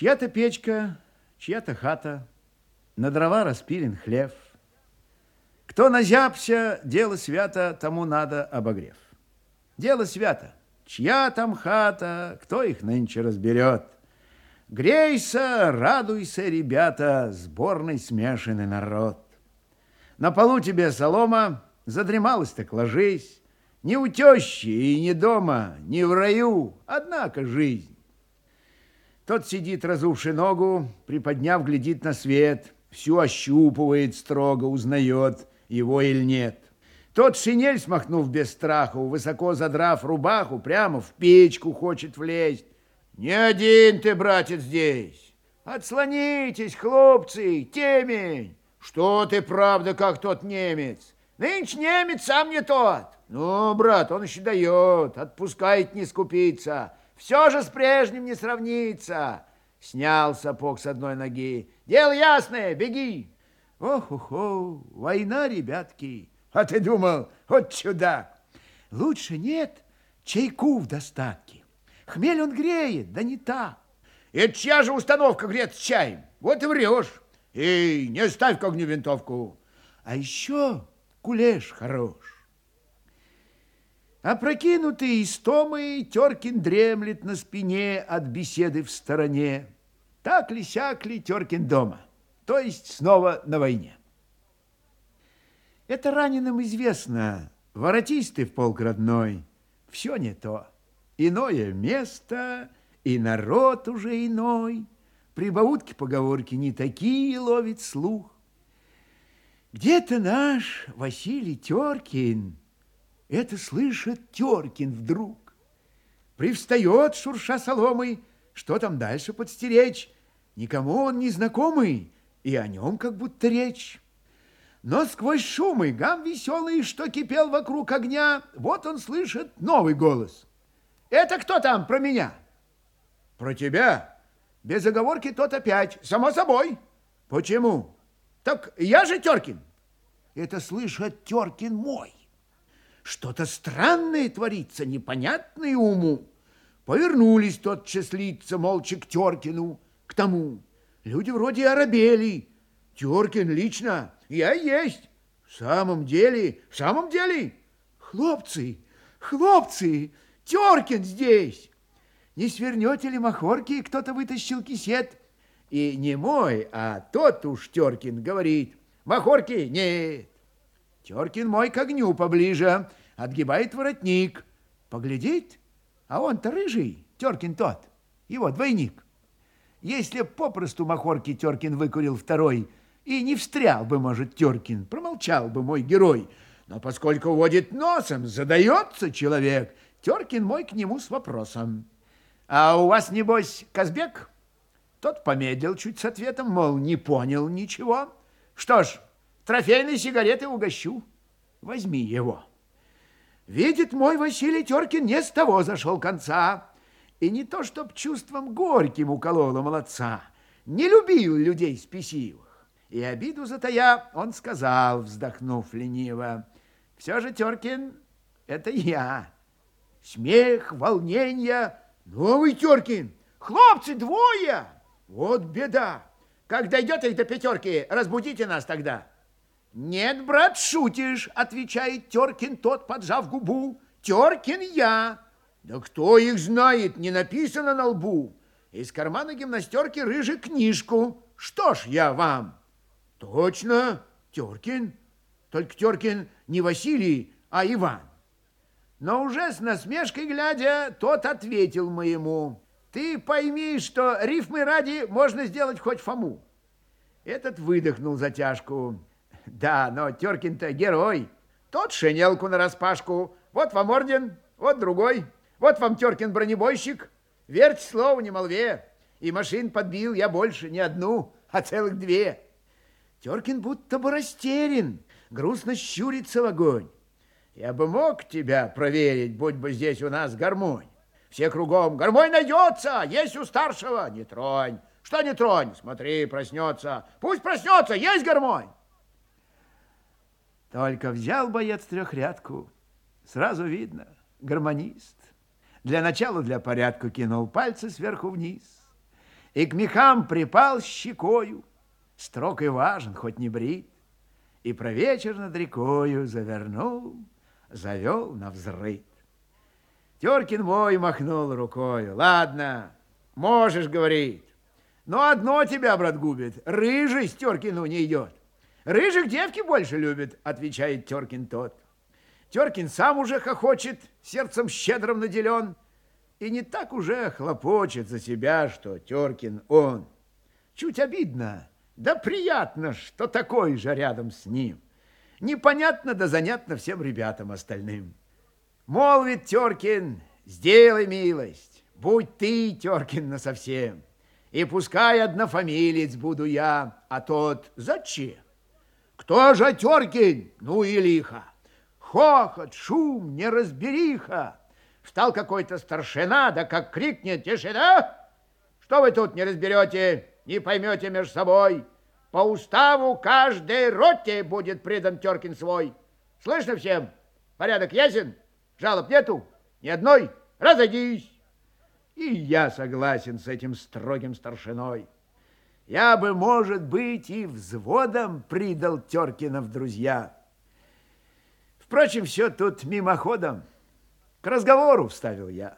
Чья-то печка, чья-то хата, на дрова распилен хлев. Кто назябся, дело свято, тому надо обогрев. Дело свято, чья там хата, кто их нынче разберет. Грейся, радуйся, ребята, сборный смешанный народ. На полу тебе солома, задремалась так ложись. Не у тещи и не дома, не в раю, однако жизнь. Тот сидит, разувший ногу, приподняв, глядит на свет, всю ощупывает строго, узнает, его или нет. Тот шинель, смахнув без страху, высоко задрав рубаху, прямо в печку хочет влезть. Не один ты, братец, здесь. Отслонитесь, хлопцы, темень. Что ты, правда, как тот немец? Нынче немец сам не тот. Ну, брат, он еще дает, отпускает не скупиться. Все же с прежним не сравнится. Снял сапог с одной ноги. Дело ясное, беги. Ох-охо, война, ребятки. А ты думал, вот чудак. Лучше нет чайку в достатке. Хмель он греет, да не так. Это чья же установка греет с чаем? Вот и врешь. Эй, не ставь к огню винтовку. А еще кулеш хорош. Опрокинутый истомой, Теркин дремлет на спине от беседы в стороне. Так ли, сяк ли, Теркин дома, то есть снова на войне. Это раненым известно, воротись ты в полк родной, все не то. Иное место, и народ уже иной, прибаутки-поговорки не такие ловит слух. Где-то наш Василий Теркин, это слышит Теркин вдруг. Привстает, шурша соломой, что там дальше подстеречь. Никому он не знакомый, и о нем как будто речь. Но сквозь шум и гам веселый, что кипел вокруг огня, вот он слышит новый голос. «Это кто там про меня?» «Про тебя?» Без оговорки тот опять. «Само собой». «Почему?» «Так я же Теркин». «Это слышит Теркин мой». Что-то странное творится, непонятное уму. Повернулись тотчас лица молча к Теркину, к тому. Люди вроде оробели. Теркин лично, я есть. В самом деле, в самом деле. Хлопцы, хлопцы, Теркин здесь. Не свернете ли махорки, кто-то вытащил кисет. И не мой, а тот уж Теркин говорит. Махорки нет. Теркин мой к огню поближе, отгибает воротник. Поглядит, а он-то рыжий, Теркин тот, его двойник. Если попросту Махорки Теркин выкурил второй, и не встрял бы, может, Теркин, промолчал бы мой герой. Но поскольку водит носом, задается человек, Теркин мой к нему с вопросом. А у вас, небось, Казбек? Тот помедлил чуть с ответом, мол, не понял ничего. Что ж, трофейной сигареты угощу. Возьми его. Видит мой Василий Теркин не с того зашел конца. И не то, чтоб чувством горьким уколола молодца. Не любил людей спесивых. И обиду затая он сказал, вздохнув лениво, «Все же, Теркин, это я. Смех, волнение. Новый Теркин. Хлопцы, двое. Вот беда. Как дойдет их до пятерки, разбудите нас тогда». «Нет, брат, шутишь», — отвечает Теркин тот, поджав губу. «Теркин я». «Да кто их знает, не написано на лбу». Из кармана гимнастерки рыжий книжку. «Что ж я вам?» «Точно, Теркин. Только Теркин не Василий, а Иван». Но уже с насмешкой глядя, тот ответил моему. «Ты пойми, что рифмы ради можно сделать хоть Фому». Этот выдохнул затяжку. Да, но Теркин-то герой. Тот шинелку нараспашку. Вот вам орден, вот другой. Вот вам Теркин бронебойщик. Верьте слову, не молве. И машин подбил я больше, не одну, а целых две. Теркин будто бы растерян, грустно щурится в огонь. Я бы мог тебя проверить, будь бы здесь у нас гармонь. Все кругом, гармонь найдется, есть у старшего, не тронь. Что не тронь? Смотри, проснется. Пусть проснется, есть гармонь. Только взял боец трехрядку, сразу видно, гармонист. Для начала, для порядка кинул пальцы сверху вниз. и к мехам припал щекою, строг и важен, хоть не брит, и про вечер над рекою завернул, завел на взрыт. Теркин мой махнул рукою. Ладно, можешь, говорит. Но одно тебя, брат, губит. Рыжий с Теркину не идет. Рыжих девки больше любит, отвечает Теркин тот. Теркин сам уже хохочет, сердцем щедрым наделен, и не так уже хлопочет за себя, что Теркин он. Чуть обидно, да приятно, что такой же рядом с ним. Непонятно да занятно всем ребятам остальным. Молвит Теркин, сделай милость, будь ты, Теркин, насовсем. И пускай однофамилец буду я, а тот зачем? Кто же Теркин? Ну и лихо. Хохот, шум, неразбериха. Встал какой-то старшина, да как крикнет «Тишина!» Что вы тут не разберете, не поймете между собой? По уставу каждой роте будет предан Теркин свой. Слышно всем? Порядок ясен? Жалоб нету? Ни одной? Разойдись. И я согласен с этим строгим старшиной. Я бы, может быть, и взводом придал Теркина в друзья. Впрочем, все тут мимоходом. К разговору вставил я.